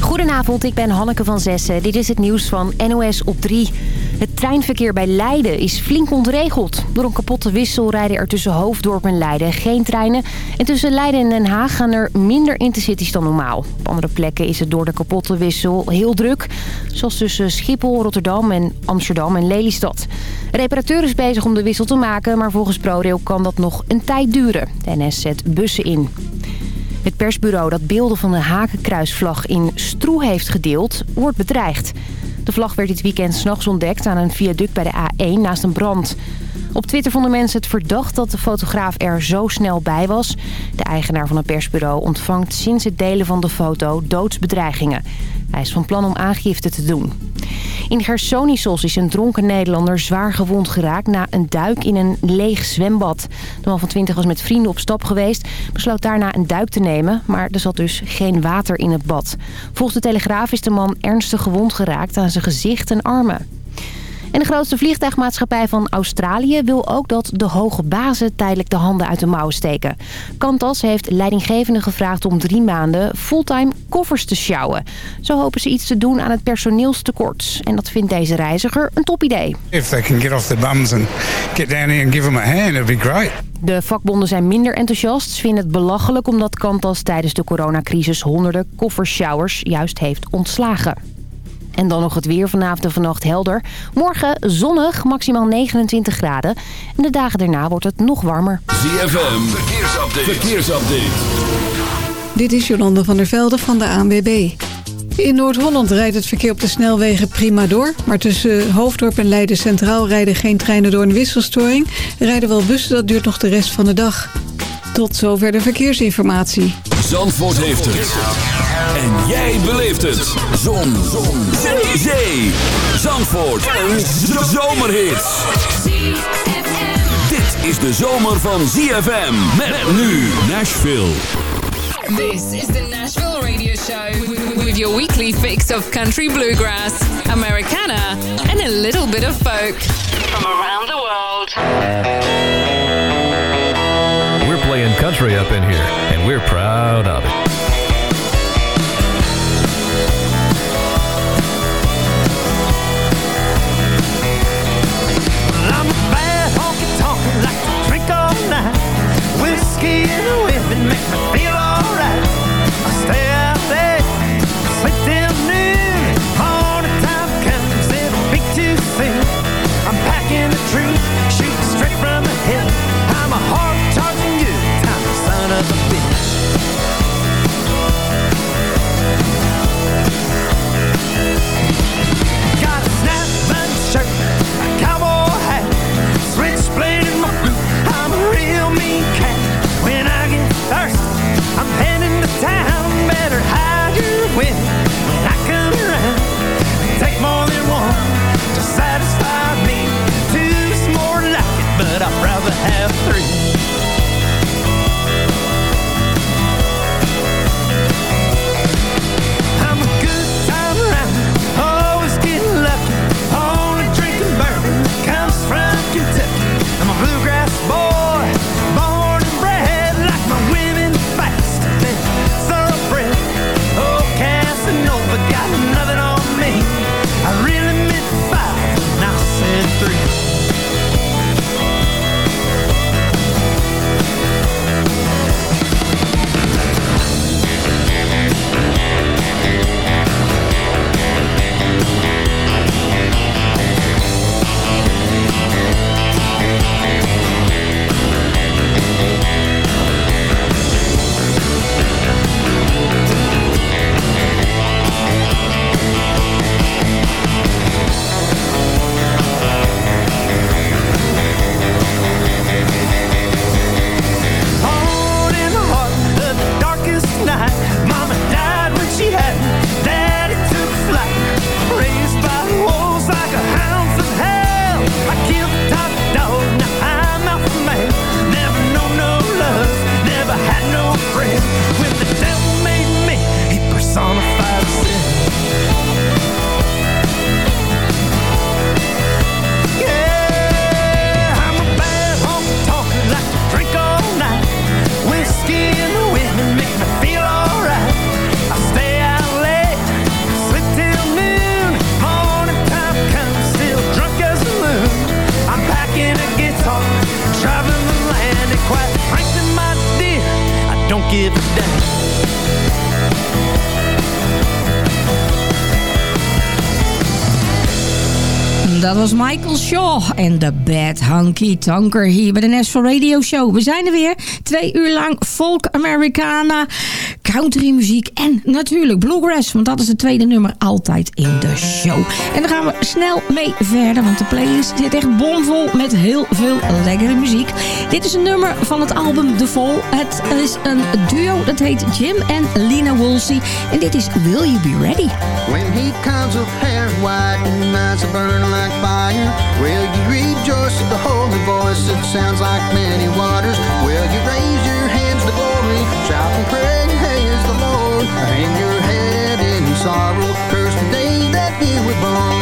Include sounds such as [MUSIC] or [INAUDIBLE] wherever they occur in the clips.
Goedenavond, ik ben Hanneke van Zessen. Dit is het nieuws van NOS op 3. Het treinverkeer bij Leiden is flink ontregeld. Door een kapotte wissel rijden er tussen Hoofddorp en Leiden geen treinen. En tussen Leiden en Den Haag gaan er minder intercities dan normaal. Op andere plekken is het door de kapotte wissel heel druk. Zoals tussen Schiphol, Rotterdam en Amsterdam en Lelystad. De reparateur is bezig om de wissel te maken, maar volgens ProRail kan dat nog een tijd duren. De NS zet bussen in. Het persbureau dat beelden van de hakenkruisvlag in Stroe heeft gedeeld, wordt bedreigd. De vlag werd dit weekend s'nachts ontdekt aan een viaduct bij de A1 naast een brand. Op Twitter vonden mensen het verdacht dat de fotograaf er zo snel bij was. De eigenaar van het persbureau ontvangt sinds het delen van de foto doodsbedreigingen. Hij is van plan om aangifte te doen. In Gersonisos is een dronken Nederlander zwaar gewond geraakt na een duik in een leeg zwembad. De man van 20 was met vrienden op stap geweest, besloot daarna een duik te nemen, maar er zat dus geen water in het bad. Volgens de Telegraaf is de man ernstig gewond geraakt aan zijn gezicht en armen. En de grootste vliegtuigmaatschappij van Australië wil ook dat de hoge bazen tijdelijk de handen uit de mouwen steken. Qantas heeft leidinggevenden gevraagd om drie maanden fulltime koffers te sjouwen. Zo hopen ze iets te doen aan het personeelstekort. En dat vindt deze reiziger een topidee. If they can get off their bums and get down here and give them a hand, it'd be great. De vakbonden zijn minder enthousiast. Ze vinden het belachelijk omdat Qantas tijdens de coronacrisis honderden koffershowers juist heeft ontslagen. En dan nog het weer vanavond en vannacht helder. Morgen zonnig, maximaal 29 graden. En de dagen daarna wordt het nog warmer. ZFM, verkeersupdate. verkeersupdate. Dit is Jolanda van der Velde van de ANWB. In Noord-Holland rijdt het verkeer op de snelwegen prima door. Maar tussen Hoofddorp en Leiden Centraal rijden geen treinen door een wisselstoring. Er rijden wel bussen, dat duurt nog de rest van de dag. Tot zover de verkeersinformatie. Zandvoort heeft het. En jij beleeft het. Zon. Zon. Zee. Zee. Zandvoort. Een zomerhit. Dit is de zomer van ZFM. Met nu Nashville. This is the Nashville Radio Show with your weekly fix of country bluegrass, Americana, and a little bit of folk from around the world. We're playing country up in here, and we're proud of it. I feel en de Bad Hunky Tonker hier bij de National Radio Show. We zijn er weer, twee uur lang folk Americana, country muziek en natuurlijk bluegrass. Want dat is het tweede nummer altijd in de show. En daar gaan we snel mee verder, want de playlist zit echt bomvol met heel veel lekkere muziek. Dit is een nummer van het album The Fall. Het is een duo, dat heet Jim en Lina Woolsey. En dit is Will You Be Ready? When he comes with hair white and eyes burning like fire, will you rejoice at the holy voice that sounds like many waters? Will you raise your hands to glory, shout and praise? Hang your head in sorrow, curse the day that you were born.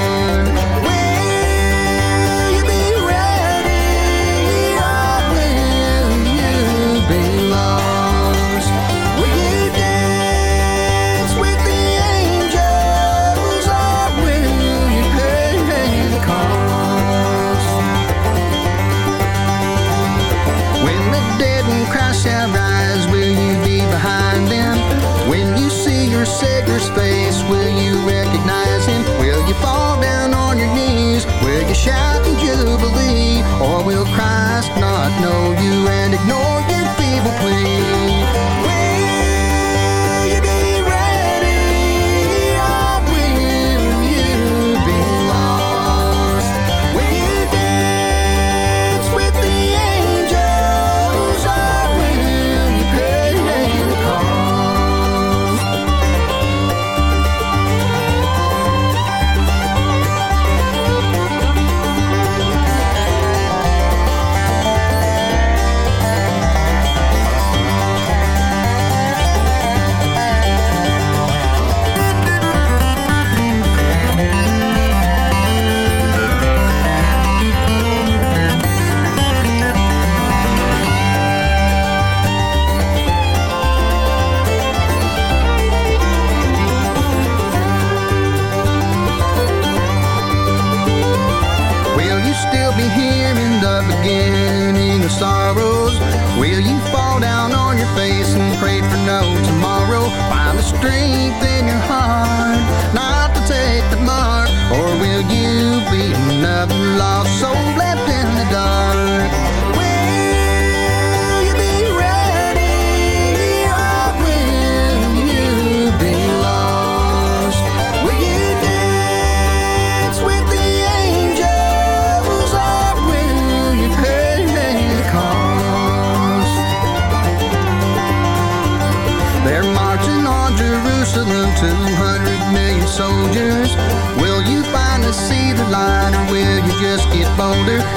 Beginning of sorrows? Will you fall down on your face and pray for no tomorrow? Find the strength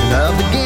Love the game.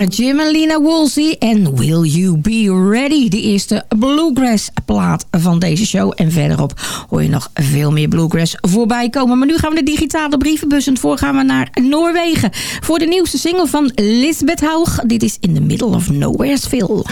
Waren Jim en Lina Woolsey en Will You Be Ready. De eerste bluegrass plaat van deze show. En verderop hoor je nog veel meer bluegrass voorbij komen. Maar nu gaan we de digitale brievenbus en voor gaan we naar Noorwegen. Voor de nieuwste single van Lisbeth Haug. Dit is In the Middle of Nowheresville.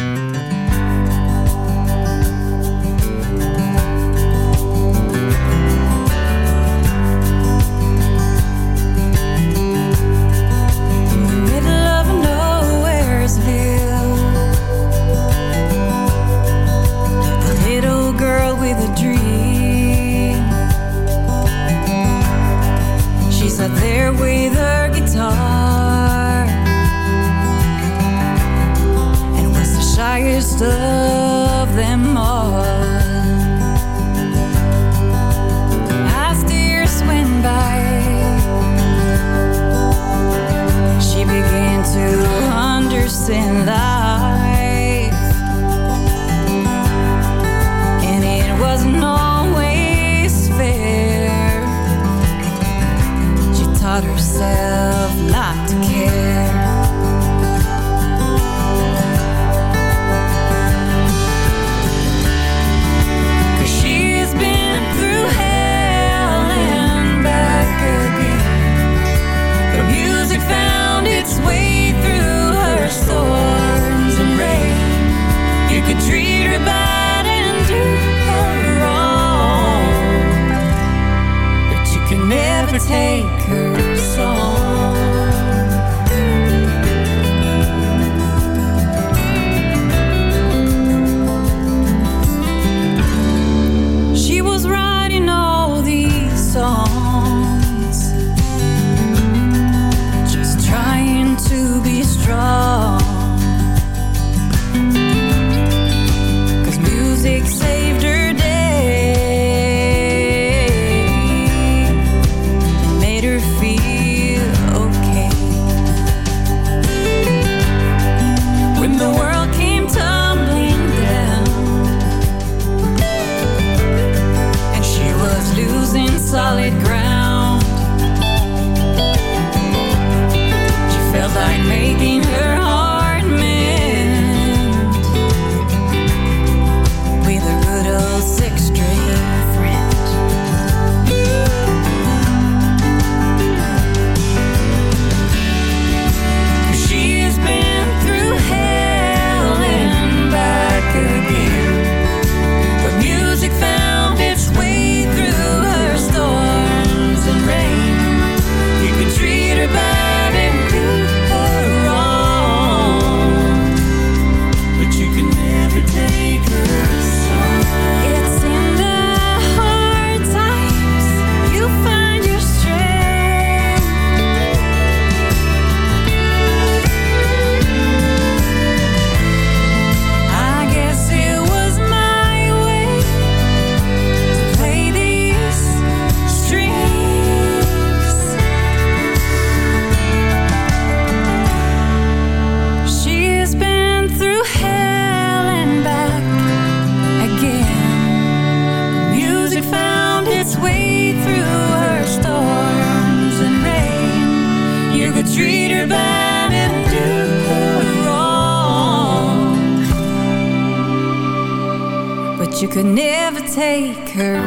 maker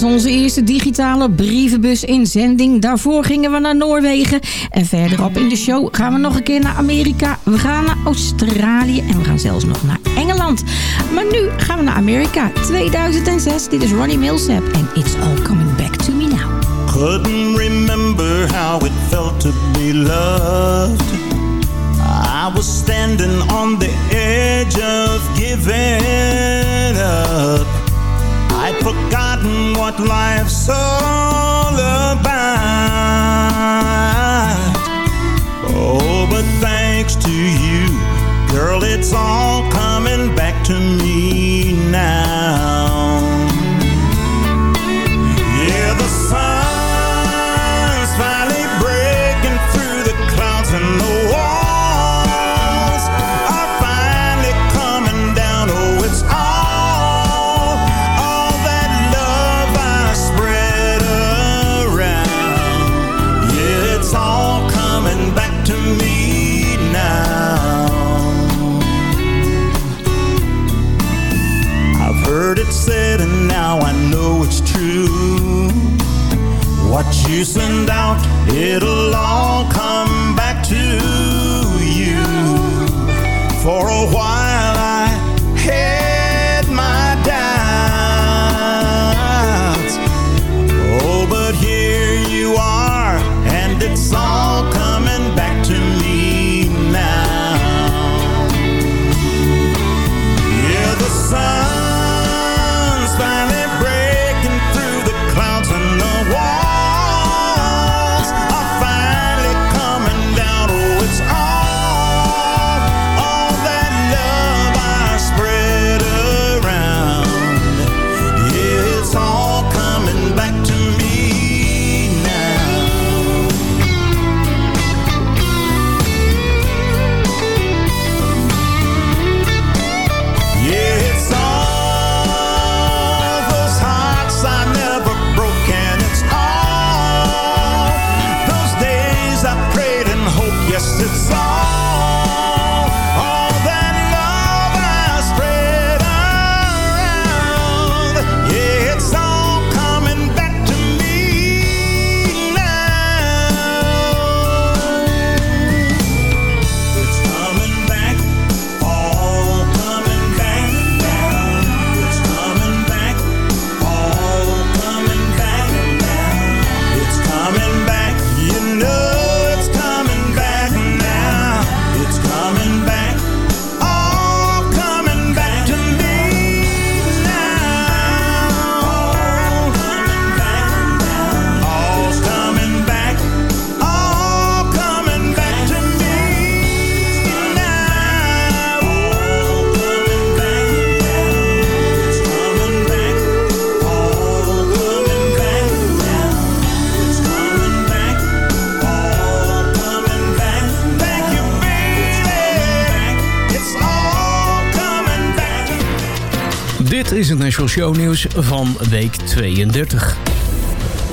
was onze eerste digitale brievenbus in zending. Daarvoor gingen we naar Noorwegen. En verderop in de show gaan we nog een keer naar Amerika. We gaan naar Australië en we gaan zelfs nog naar Engeland. Maar nu gaan we naar Amerika. 2006, dit is Ronnie Milsap en It's All Coming Back To Me Now. Couldn't remember how it felt to be loved. I was standing on the edge of giving up. forgotten what life's all about. Oh, but thanks to you, girl, it's all coming back to me now. Nashville Show nieuws van week 32.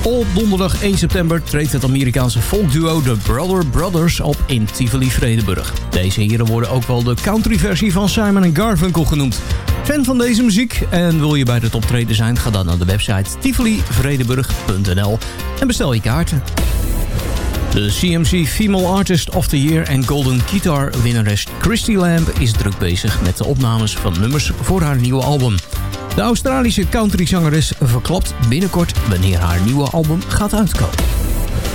Op donderdag 1 september treedt het Amerikaanse folkduo The Brother Brothers op in Tivoli Vredenburg. Deze heren worden ook wel de countryversie van Simon Garfunkel genoemd. Fan van deze muziek en wil je bij het optreden zijn? Ga dan naar de website tivolivredenburg.nl en bestel je kaarten. De CMC Female Artist of the Year en Golden Guitar winnares Christy Lamb is druk bezig met de opnames van nummers voor haar nieuwe album. De Australische countryzangeres verklapt binnenkort wanneer haar nieuwe album gaat uitkomen.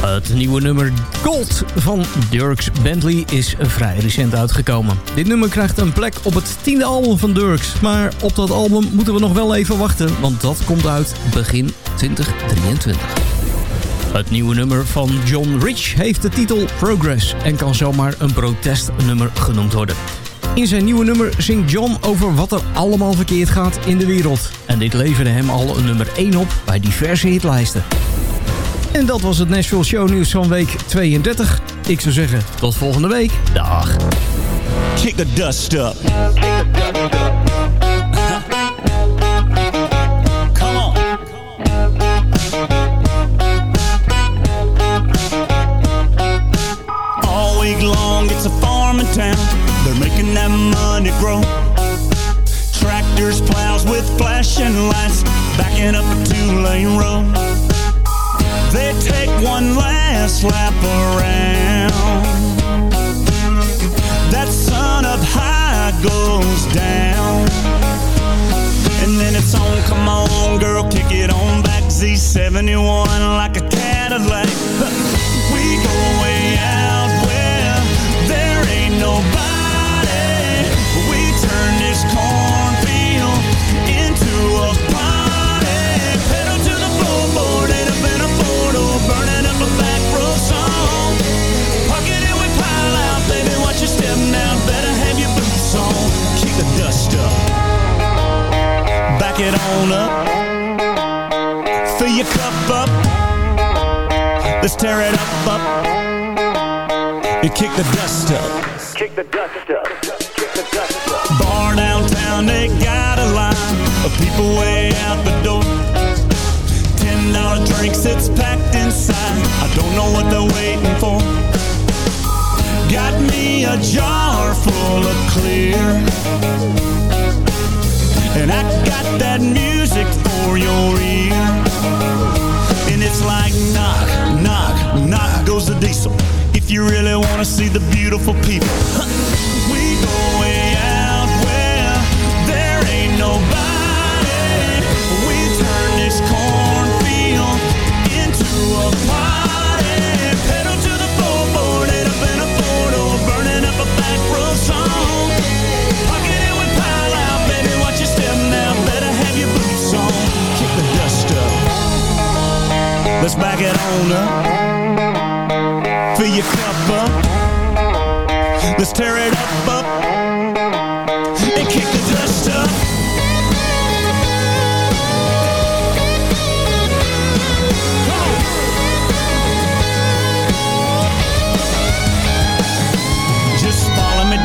Het nieuwe nummer Gold van Dirks Bentley is vrij recent uitgekomen. Dit nummer krijgt een plek op het tiende album van Dirks. Maar op dat album moeten we nog wel even wachten, want dat komt uit begin 2023. Het nieuwe nummer van John Rich heeft de titel Progress en kan zomaar een protestnummer genoemd worden. In zijn nieuwe nummer zingt John over wat er allemaal verkeerd gaat in de wereld. En dit leverde hem al een nummer 1 op bij diverse hitlijsten. En dat was het Nashville Show nieuws van week 32. Ik zou zeggen, tot volgende week. Dag. Kick the dust up. That money grow. Tractors, plows with flashing lights, backing up a two-lane road. They take one last lap around. That sun up high goes down. And then it's on, come on, girl, kick it on back. Z71 like a Cadillac. [LAUGHS] We go way out where there ain't nobody. Back it on up. Fill your cup up. Let's tear it up, up. And kick the dust up. Kick the dust up. Kick the dust up. Bar downtown, they got a line of people way out the door. Ten dollar drinks, it's packed inside. I don't know what they're waiting for. Got me a jar full of clear. And I got that music for your ear. And it's like knock, knock, knock goes the diesel. If you really wanna see the beautiful people, back it on up. Fill your cup up. Let's tear it up, up. And kick the dust up.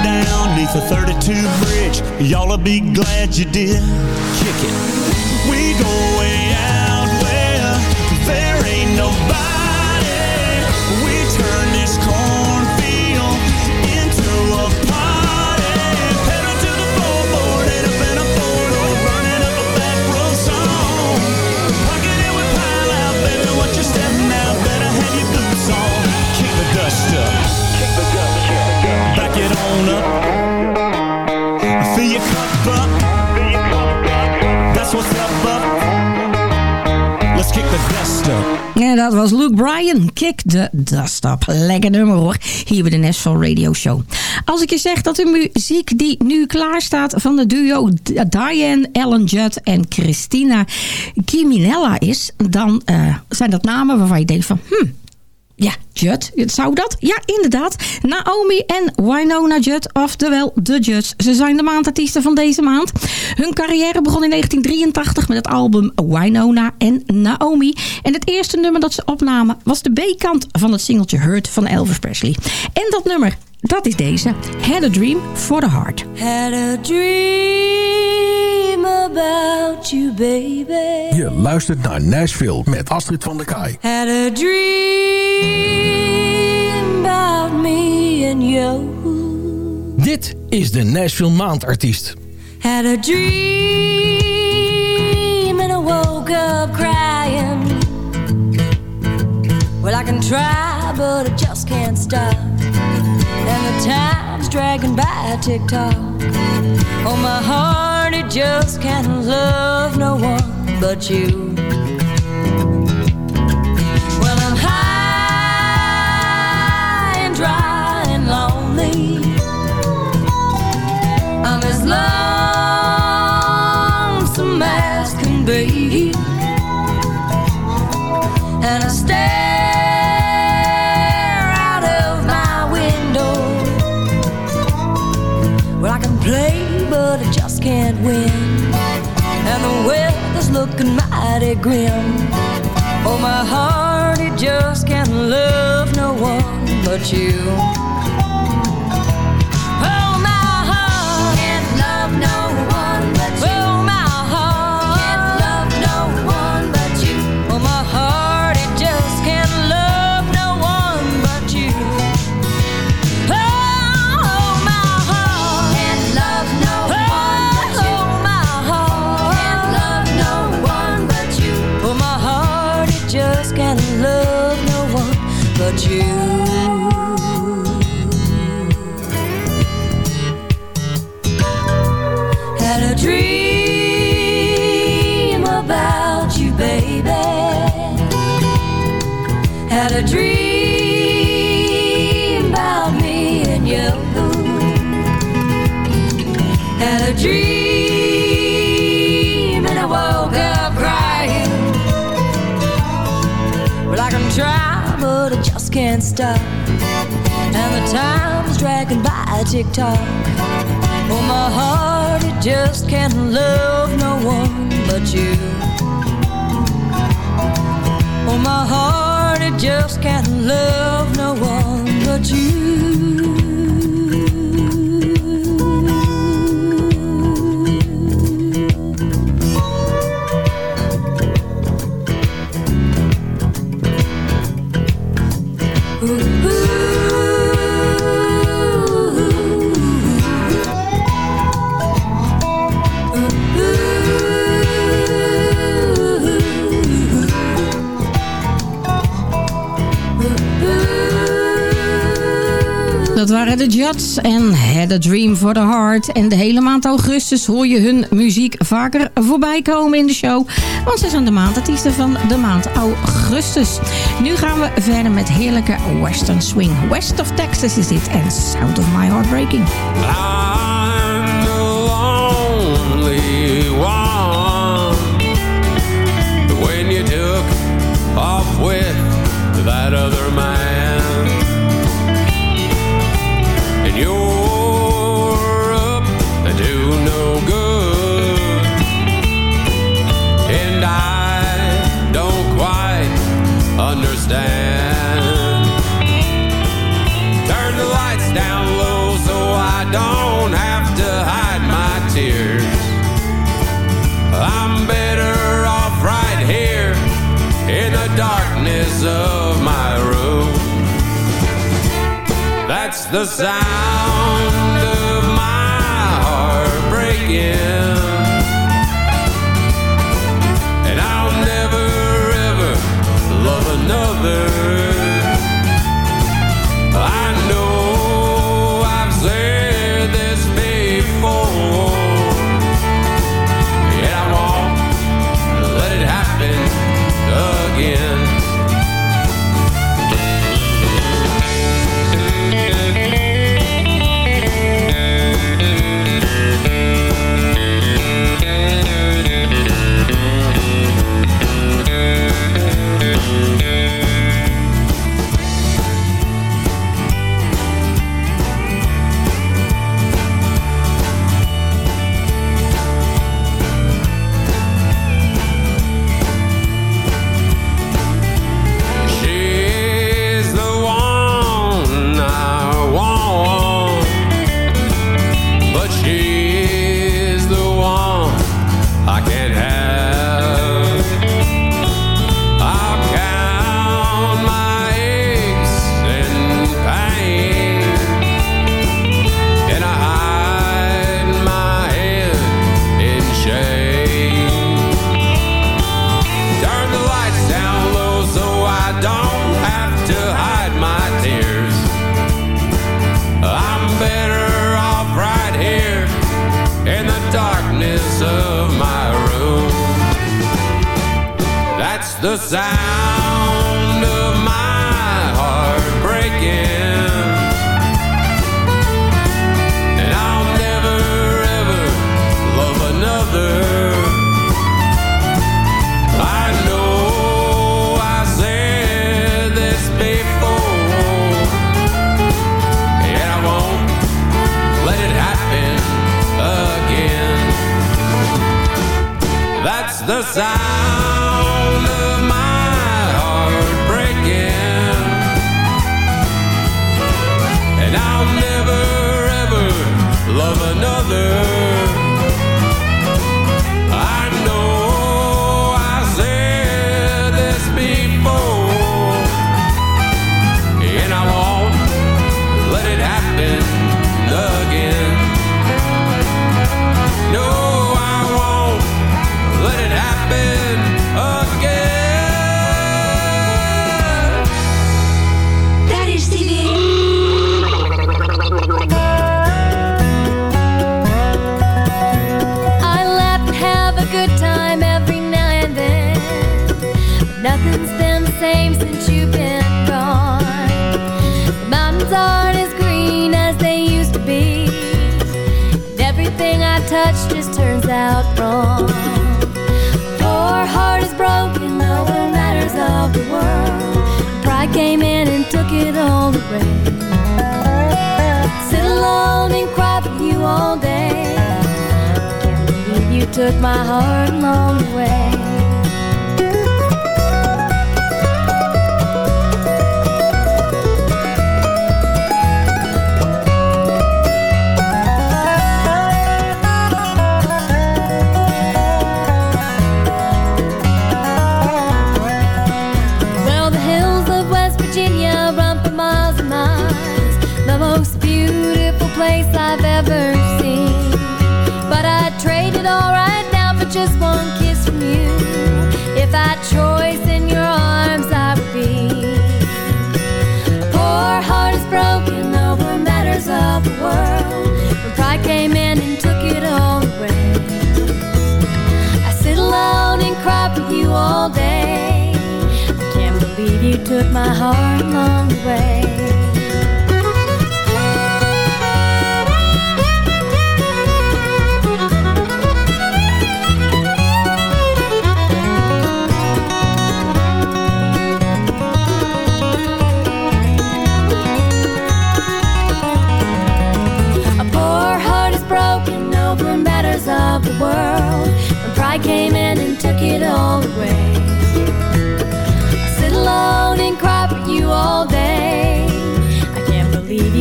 Down the 32 bridge. Y'all'll be glad you did. Kick it. We go way out dat was Luke Bryan. Kick the dust up. Lekker nummer hoor. Hier bij de Nashville Radio Show. Als ik je zeg dat de muziek die nu klaar staat van de duo Diane Ellen Judd en Christina Kiminella is. Dan eh, zijn dat namen waarvan je denkt van... Hmm, ja, Judd, zou dat? Ja, inderdaad. Naomi en Winona Judd, oftewel de Judds. Ze zijn de maandartiesten van deze maand. Hun carrière begon in 1983 met het album Winona en Naomi. En het eerste nummer dat ze opnamen was de B-kant van het singeltje Hurt van Elvis Presley. En dat nummer, dat is deze. Had a Dream for the Heart. Had a dream you, baby. Je luistert naar Nashville met Astrid van der Kaai. Had a dream about me and you. Dit is de Nashville Maandartiest. Had a dream and I woke up crying. Well, I can try, but I just can't stop. And the time's dragging by tick tock. Oh, my heart, it just can't love no one but you. Well, I'm high and dry and lonely. I'm as lonesome as can be. And I stare can't win. And the weather's looking mighty grim. Oh, my heart, it just can't love no one but you. Had a dream about me and you. Had a dream and I woke up crying. Well, I can try, but I just can't stop. And the time's dragging by tick tock. Oh, my heart, it just can't love no one but you. Oh, my heart, just can't love no one but Dat waren de Judds en Had a Dream for the Heart. En de hele maand augustus hoor je hun muziek vaker voorbij komen in de show. Want ze zijn de maandartiesten van de maand augustus. Nu gaan we verder met heerlijke western swing. West of Texas is dit en Sound of My Heart Breaking. I'm the lonely one. When you took off with tears. I'm better off right here in the darkness of my room. That's the sound took my heart along the way.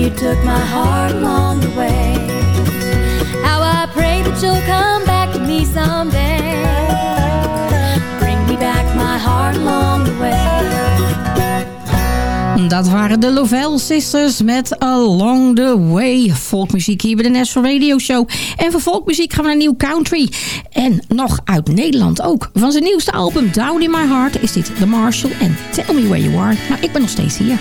You took my heart along the way. How I pray that you'll come back to me someday. Bring me back my heart along the way. dat waren de Lovell Sisters met Along the Way. Volkmuziek hier bij de National Radio Show. En voor volkmuziek gaan we naar nieuw country. En nog uit Nederland ook. Van zijn nieuwste album Down in My Heart is dit The Marshall en Tell Me Where You Are. Maar ik ben nog steeds hier.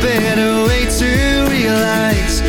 Better way to realize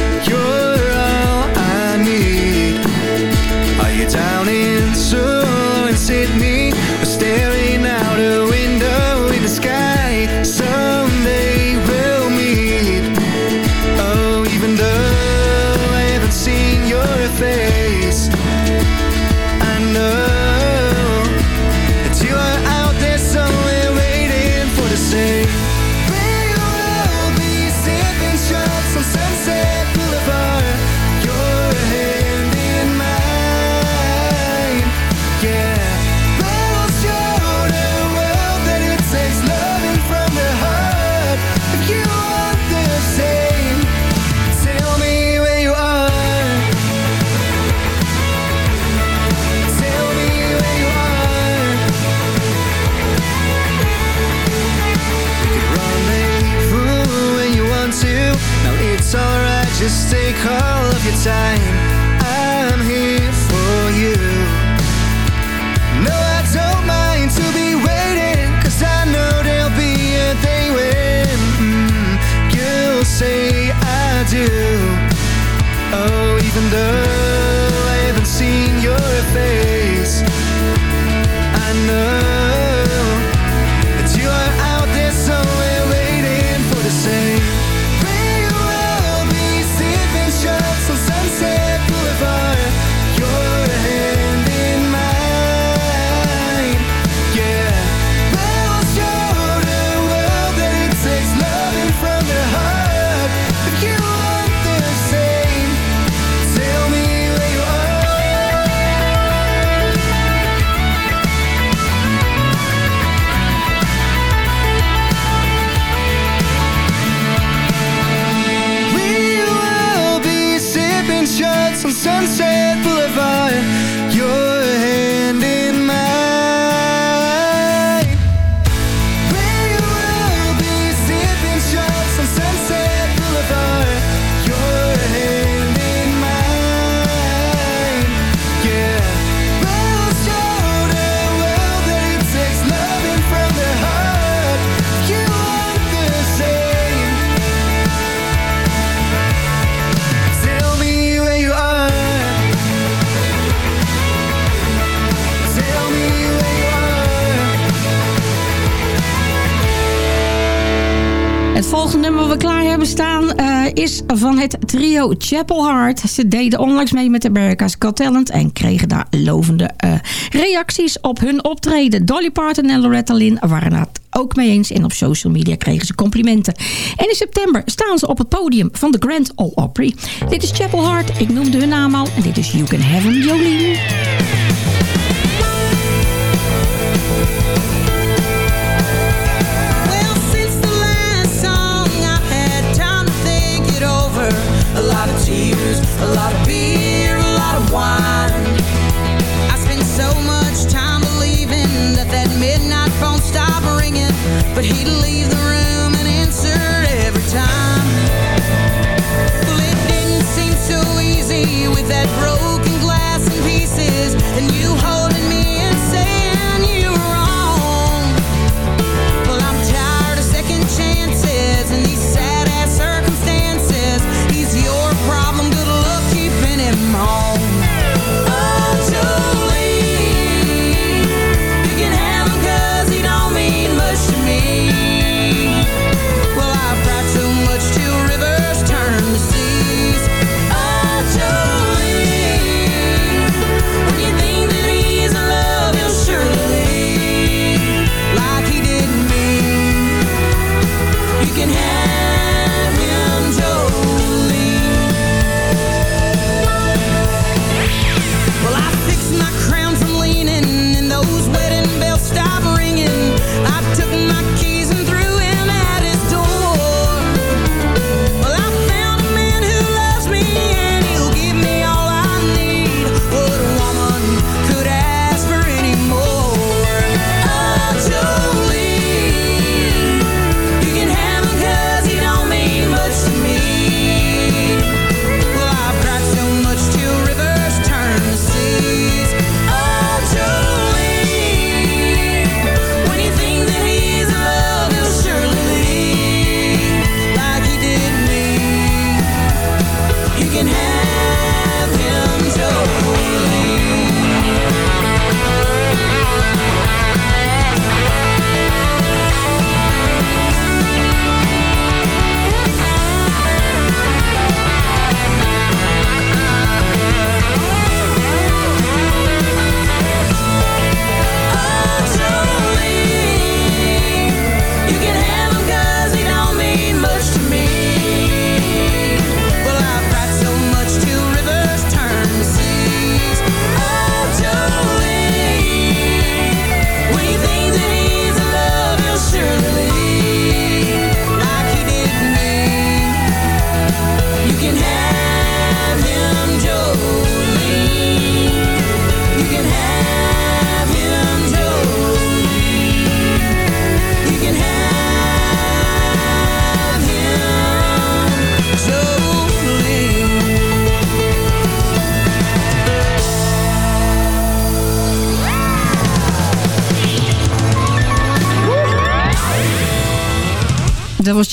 van het trio Chapel Heart. Ze deden onlangs mee met America's Got Talent en kregen daar lovende eh, reacties op hun optreden. Dolly Parton en Loretta Lynn waren het ook mee eens en op social media kregen ze complimenten. En in september staan ze op het podium van de Grand Ole Opry. Dit is Chapel Heart, ik noemde hun naam al en dit is You Can Have 'Em Jolene. A lot of beer, a lot of wine. I spent so much time believing that that midnight phone stopped ringing, but he'd leave the room and answer every time. Well, it didn't seem so easy with that broken glass and pieces, and you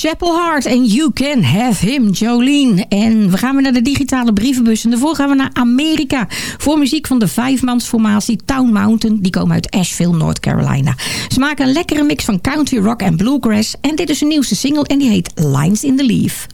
Chapel Heart en You Can Have Him, Jolene. En we gaan weer naar de digitale brievenbus. En daarvoor gaan we naar Amerika. Voor muziek van de vijfmansformatie Town Mountain. Die komen uit Asheville, North Carolina. Ze maken een lekkere mix van country, rock en bluegrass. En dit is hun nieuwste single en die heet Lines in the Leaf.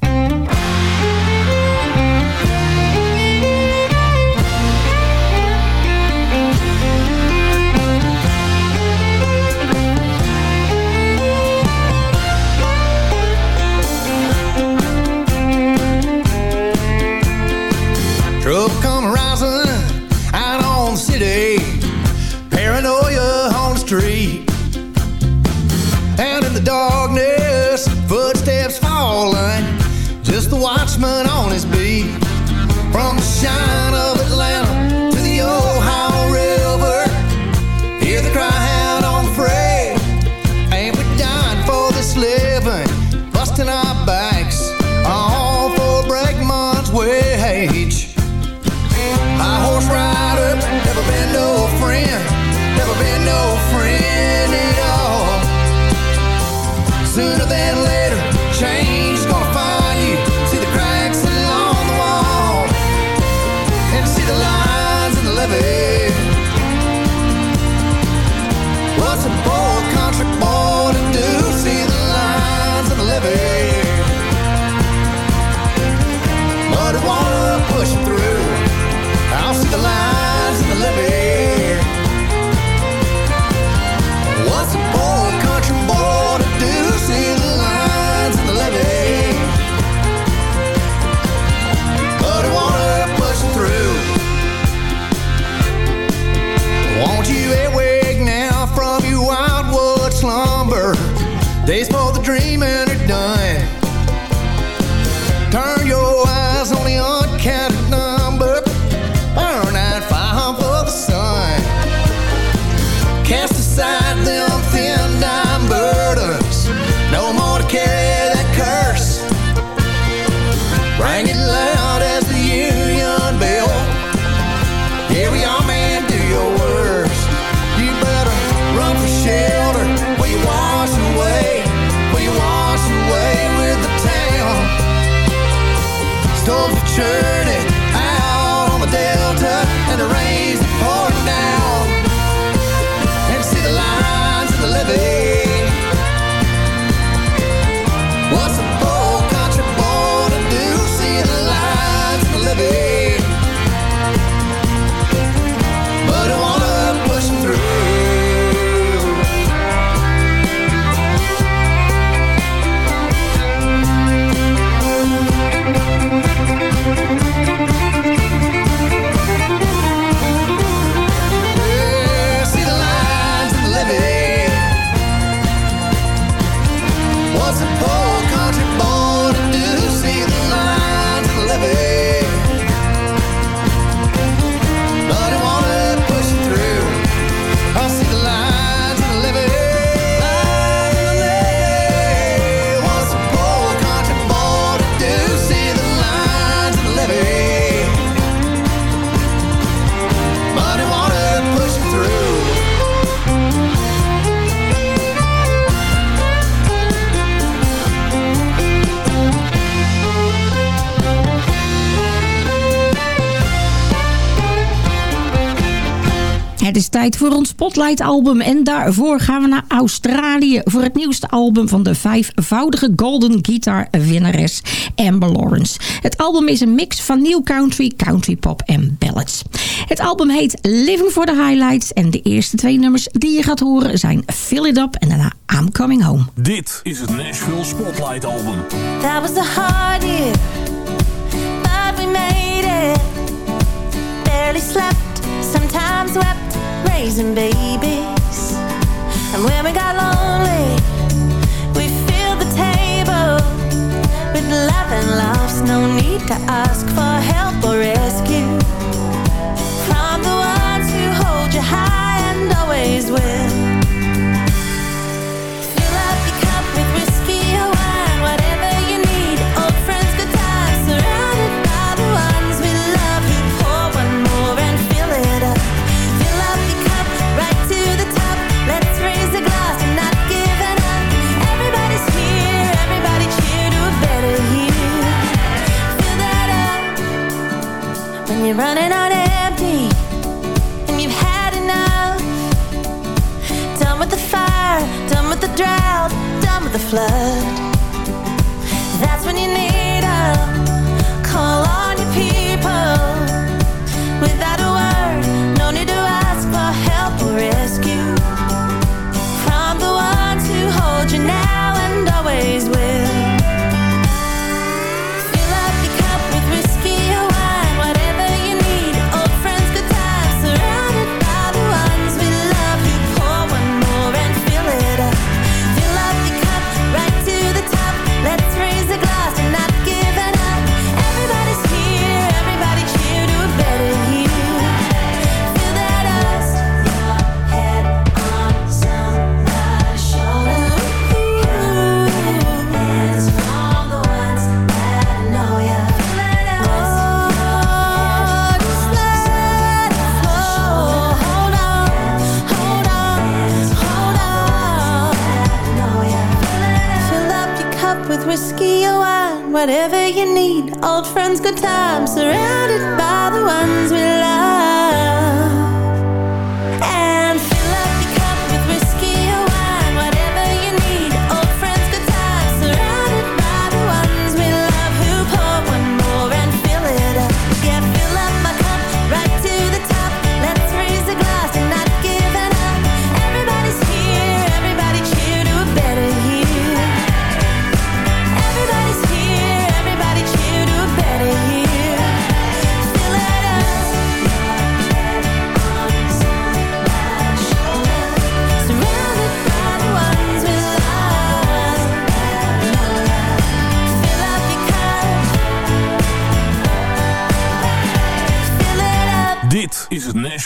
voor ons Spotlight album. En daarvoor gaan we naar Australië voor het nieuwste album van de vijfvoudige Golden Guitar winnares Amber Lawrence. Het album is een mix van nieuw country, country pop en ballads. Het album heet Living for the Highlights en de eerste twee nummers die je gaat horen zijn Fill It Up en daarna I'm Coming Home. Dit is het Nashville Spotlight album. That was the hard year, but we made it. Barely slept, sometimes wept. raising babies. And when we got lonely, we filled the table with love and laughs. No need to ask for help or rescue from the ones who hold you high and always will. you're running on empty. And you've had enough. Done with the fire, done with the drought Done with the flood. whatever you need. Old friends, good times, surrounded by the ones we love.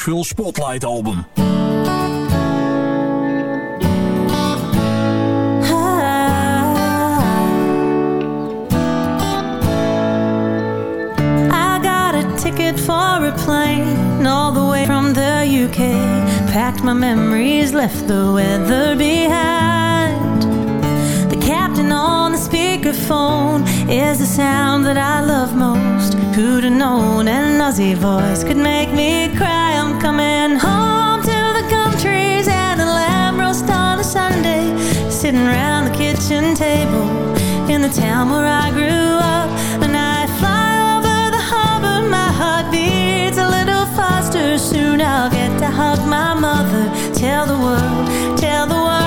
Nashville Spotlight album. for a plane all the way from the UK. Packed my memories, left the weather behind. The captain on the speakerphone is the sound that I love most. Who'd have known an Aussie voice could make me cry? I'm coming home to the countries and a lamb roast on a Sunday. Sitting around the kitchen table in the town where I grew up. And I fly over the harbor, my heart beats a little faster. Soon I'll get to hug my mother. Tell the world, tell the world.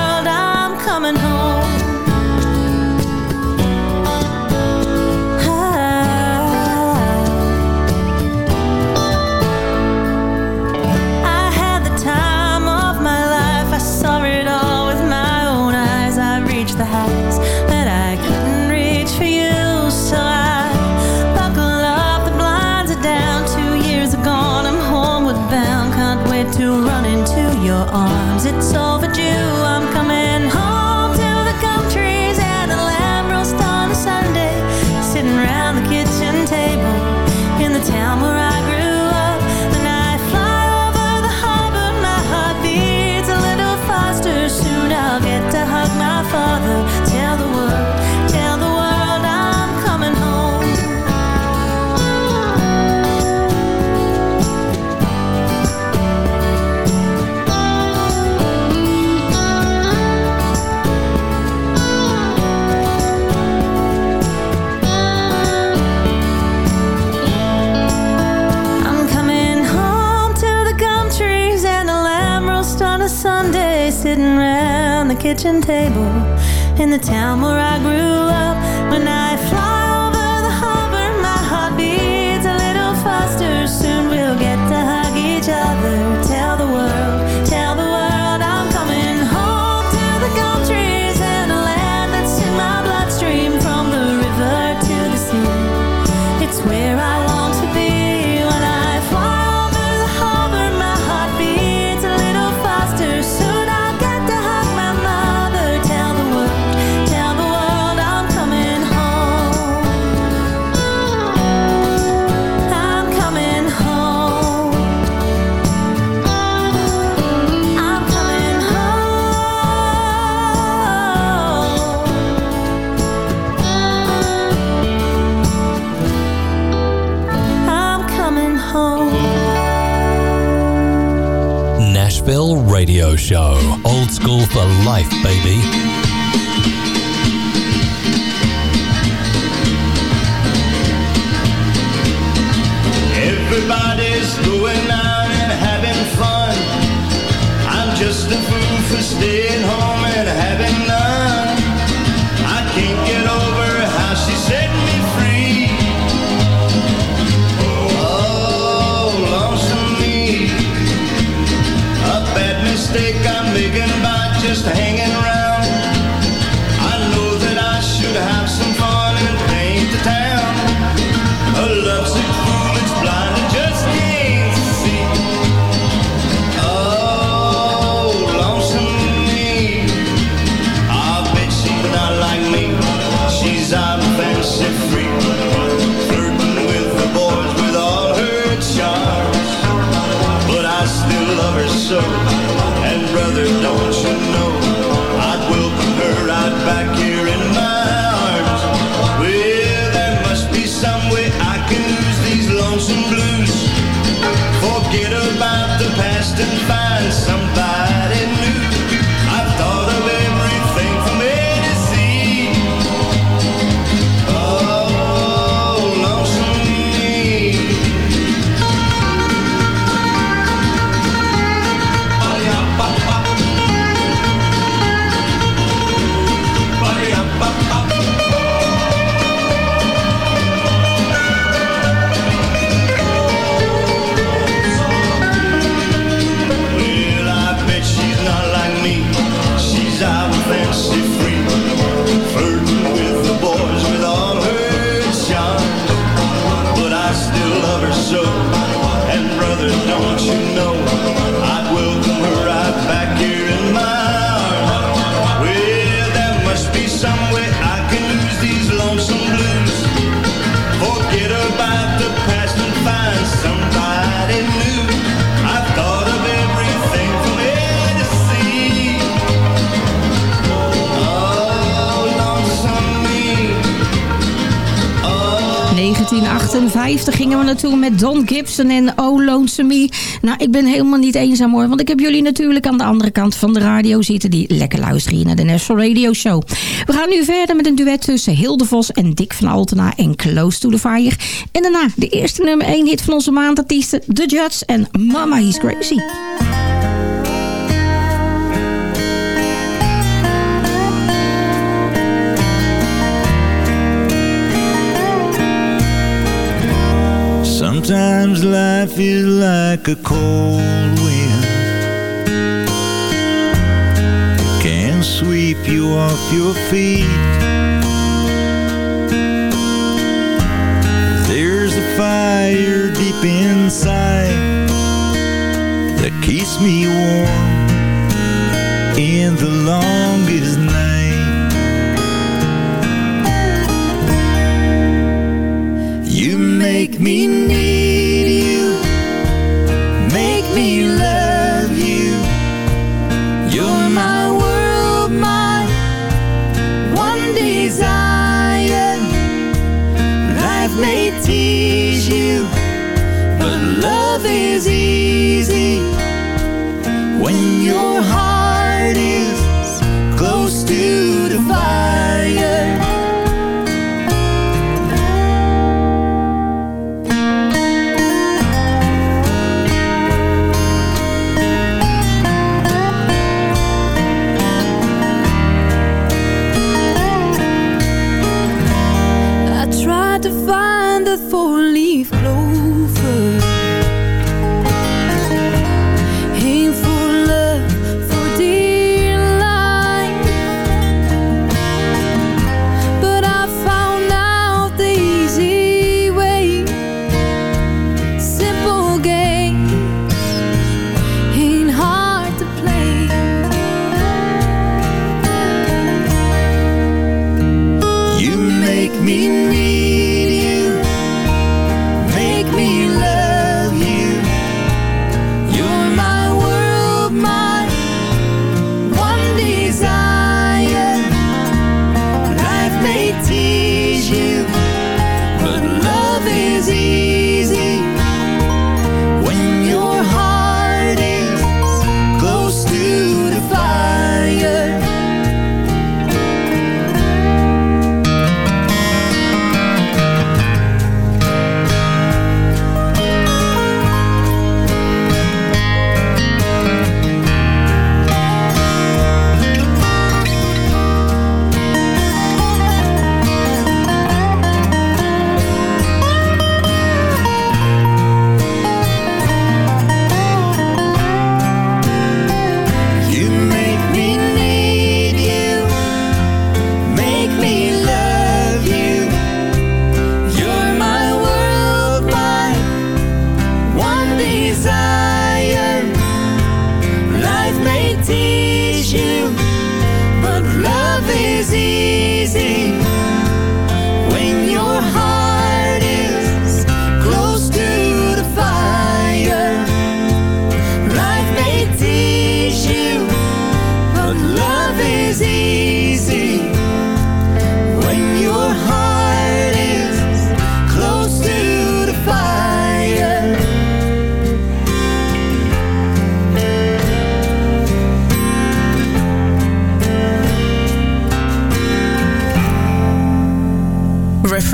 kitchen table. In the town where I grew up when I fly Show. Old school for life, baby. Everybody's going out and having fun. I'm just a fool for staying home. Mistake I'm making by just hanging around. Forget about the past and find somebody 1958 gingen we naartoe met Don Gibson en Oh Lonesome Me. Nou, ik ben helemaal niet eenzaam hoor, want ik heb jullie natuurlijk aan de andere kant van de radio zitten... die lekker luisteren hier naar de National Radio Show. We gaan nu verder met een duet tussen Hilde Vos en Dick van Altena en Close to the Fire. En daarna de eerste nummer 1 hit van onze maandartiesten, The Judds en Mama He's Crazy. Sometimes life is like a cold wind. It can sweep you off your feet. There's a fire deep inside that keeps me warm in the longest night. Make me need you, make me love you. You're my world, my one desire. Life may tease you, but love is easy when your heart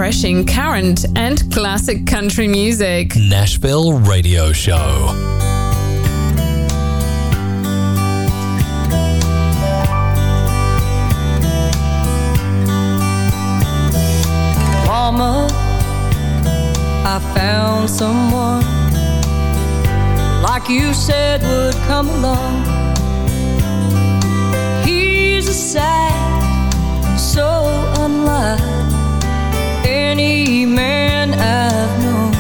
refreshing current and classic country music. Nashville Radio Show. Mama, I found someone like you said would come along. He's a sad any man I've known.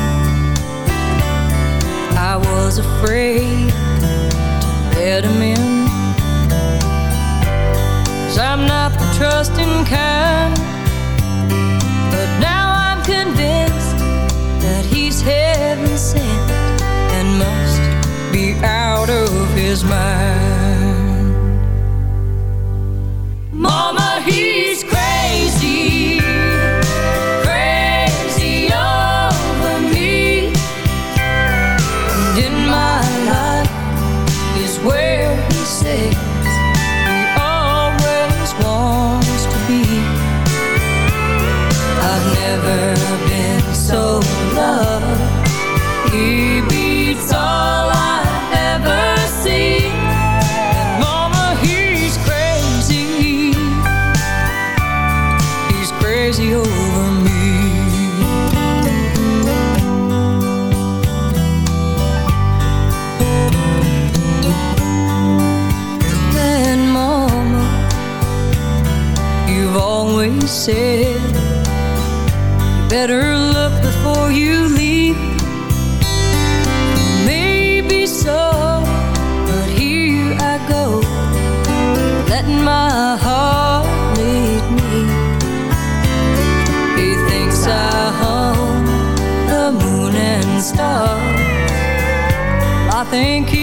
I was afraid to let him in. Cause I'm not the trusting kind. said Better look before you leap. Maybe so But here I go Letting my heart lead me. He thinks I hung the moon and stars. I think he